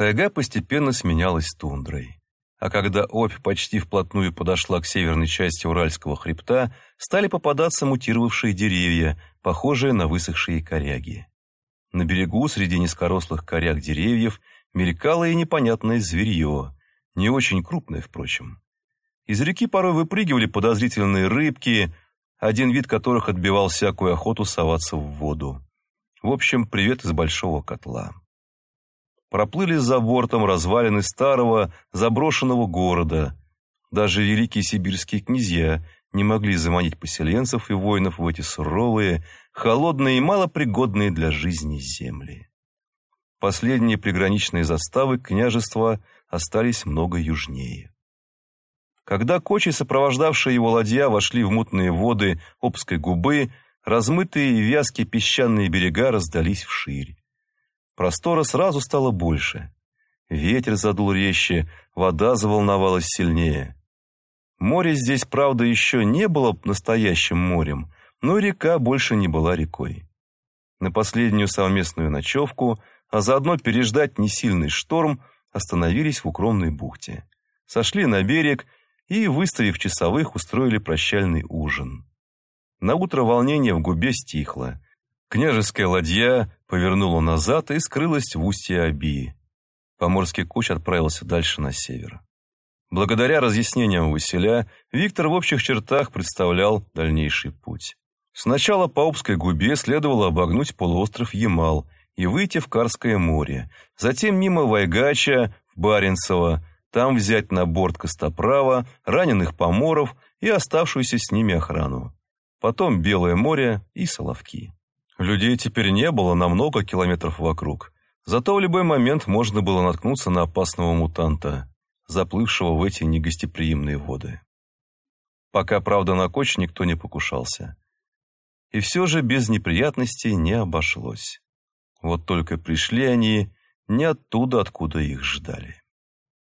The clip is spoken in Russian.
Тайга постепенно сменялась тундрой. А когда Обь почти вплотную подошла к северной части Уральского хребта, стали попадаться мутировавшие деревья, похожие на высохшие коряги. На берегу среди низкорослых коряг деревьев мелькало и непонятное зверье, не очень крупное, впрочем. Из реки порой выпрыгивали подозрительные рыбки, один вид которых отбивал всякую охоту соваться в воду. В общем, привет из большого котла. Проплыли за бортом развалины старого заброшенного города. Даже великие сибирские князья не могли заманить поселенцев и воинов в эти суровые, холодные и малопригодные для жизни земли. Последние приграничные заставы княжества остались много южнее. Когда кочи, сопровождавшие его ладья, вошли в мутные воды Обской губы, размытые и вязкие песчаные берега раздались вширь. Простора сразу стало больше. Ветер задул резче, вода заволновалась сильнее. Море здесь, правда, еще не было настоящим морем, но река больше не была рекой. На последнюю совместную ночевку, а заодно переждать несильный шторм, остановились в укромной бухте. Сошли на берег и, выставив часовых, устроили прощальный ужин. На утро волнение в губе стихло. Княжеская ладья повернула назад и скрылась в устье Абии. Поморский куч отправился дальше на север. Благодаря разъяснениям Василя, Виктор в общих чертах представлял дальнейший путь. Сначала по Обской губе следовало обогнуть полуостров Ямал и выйти в Карское море, затем мимо Вайгача в Баренцево, там взять на борт Костоправа, раненых поморов и оставшуюся с ними охрану. Потом Белое море и Соловки. Людей теперь не было на много километров вокруг. Зато в любой момент можно было наткнуться на опасного мутанта, заплывшего в эти негостеприимные воды. Пока, правда, на коч никто не покушался. И все же без неприятностей не обошлось. Вот только пришли они не оттуда, откуда их ждали.